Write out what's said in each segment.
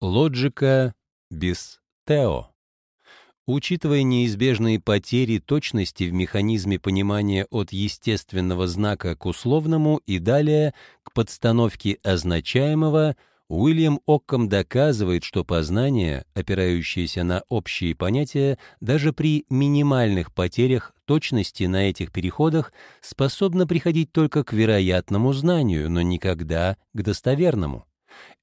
Лоджика без тео. Учитывая неизбежные потери точности в механизме понимания от естественного знака к условному и далее к подстановке означаемого, Уильям Оккам доказывает, что познание, опирающееся на общие понятия, даже при минимальных потерях точности на этих переходах, способно приходить только к вероятному знанию, но никогда к достоверному.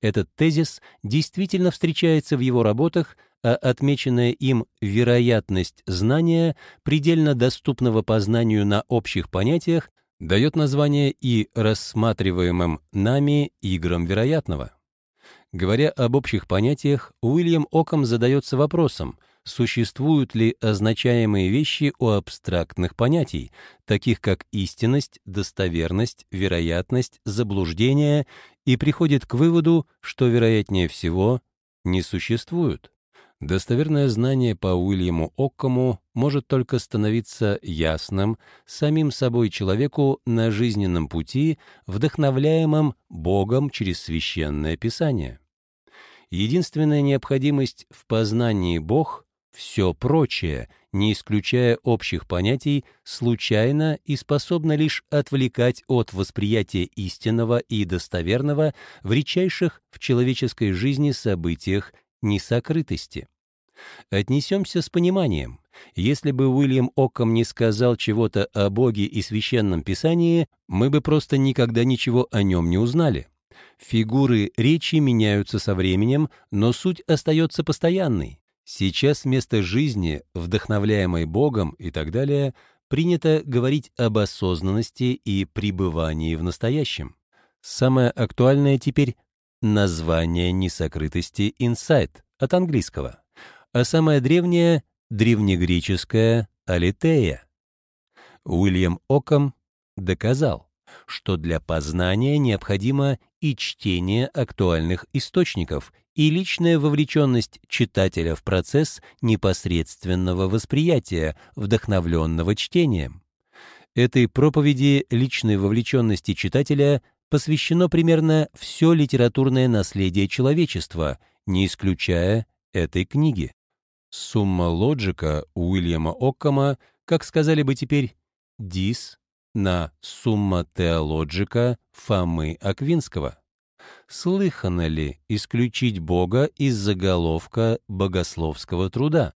Этот тезис действительно встречается в его работах, а отмеченная им вероятность знания, предельно доступного познанию на общих понятиях, дает название и рассматриваемым нами играм вероятного. Говоря об общих понятиях, Уильям Оком задается вопросом, существуют ли означаемые вещи у абстрактных понятий, таких как истинность, достоверность, вероятность, заблуждение, и приходит к выводу, что, вероятнее всего, не существуют. Достоверное знание по Уильяму Оккому может только становиться ясным самим собой человеку на жизненном пути, вдохновляемым Богом через Священное Писание. Единственная необходимость в познании Бог все прочее, не исключая общих понятий, случайно и способно лишь отвлекать от восприятия истинного и достоверного в редчайших в человеческой жизни событиях несокрытости. Отнесемся с пониманием. Если бы Уильям Оккам не сказал чего-то о Боге и Священном Писании, мы бы просто никогда ничего о нем не узнали. Фигуры речи меняются со временем, но суть остается постоянной. Сейчас вместо жизни, вдохновляемой Богом и так далее, принято говорить об осознанности и пребывании в настоящем. Самое актуальное теперь — название несокрытости «инсайт» от английского, а самое древнее — древнегреческое «алитея». Уильям Оком доказал, что для познания необходимо и чтение актуальных источников и личная вовлеченность читателя в процесс непосредственного восприятия, вдохновленного чтением. Этой проповеди личной вовлеченности читателя посвящено примерно все литературное наследие человечества, не исключая этой книги. Сумма лоджика Уильяма Оккама, как сказали бы теперь, дис на сумма теологика Фомы Аквинского слыхано ли исключить Бога из заголовка богословского труда?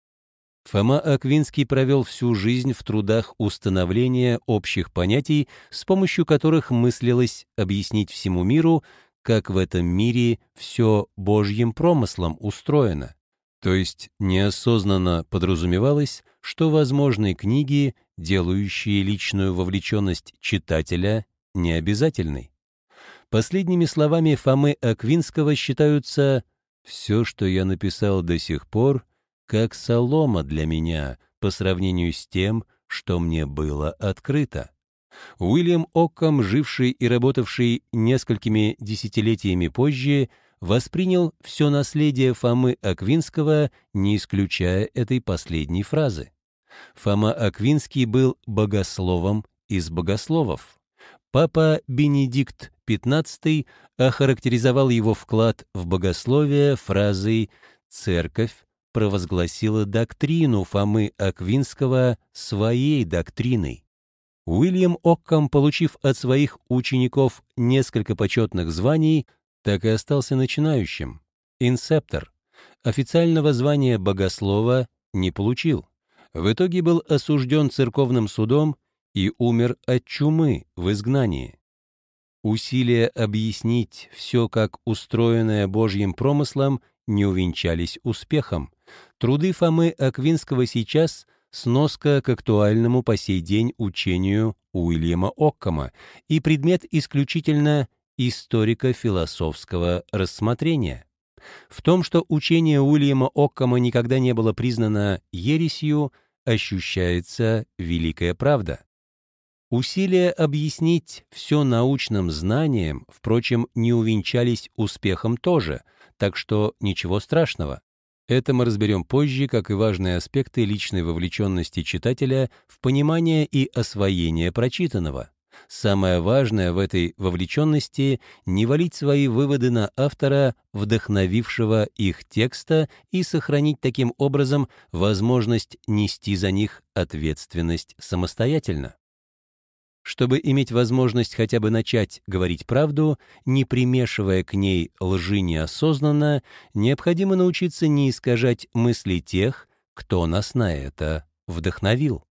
Фома Аквинский провел всю жизнь в трудах установления общих понятий, с помощью которых мыслилось объяснить всему миру, как в этом мире все Божьим промыслом устроено. То есть неосознанно подразумевалось, что возможны книги, делающие личную вовлеченность читателя необязательной. Последними словами Фомы Аквинского считаются «все, что я написал до сих пор, как солома для меня по сравнению с тем, что мне было открыто». Уильям Оккам, живший и работавший несколькими десятилетиями позже, воспринял все наследие Фомы Аквинского, не исключая этой последней фразы. Фома Аквинский был богословом из богословов. Папа Бенедикт XV охарактеризовал его вклад в богословие фразой «Церковь провозгласила доктрину Фомы Аквинского своей доктриной». Уильям Оккам, получив от своих учеников несколько почетных званий, так и остался начинающим. Инсептор. Официального звания богослова не получил. В итоге был осужден церковным судом и умер от чумы в изгнании. Усилия объяснить все как устроенное Божьим промыслом не увенчались успехом. Труды Фомы Аквинского сейчас — сноска к актуальному по сей день учению Уильяма Оккама и предмет исключительно историко-философского рассмотрения. В том, что учение Уильяма Оккама никогда не было признано ересью, ощущается великая правда. Усилия объяснить все научным знанием, впрочем, не увенчались успехом тоже, так что ничего страшного. Это мы разберем позже, как и важные аспекты личной вовлеченности читателя в понимание и освоение прочитанного. Самое важное в этой вовлеченности — не валить свои выводы на автора, вдохновившего их текста, и сохранить таким образом возможность нести за них ответственность самостоятельно. Чтобы иметь возможность хотя бы начать говорить правду, не примешивая к ней лжи неосознанно, необходимо научиться не искажать мысли тех, кто нас на это вдохновил.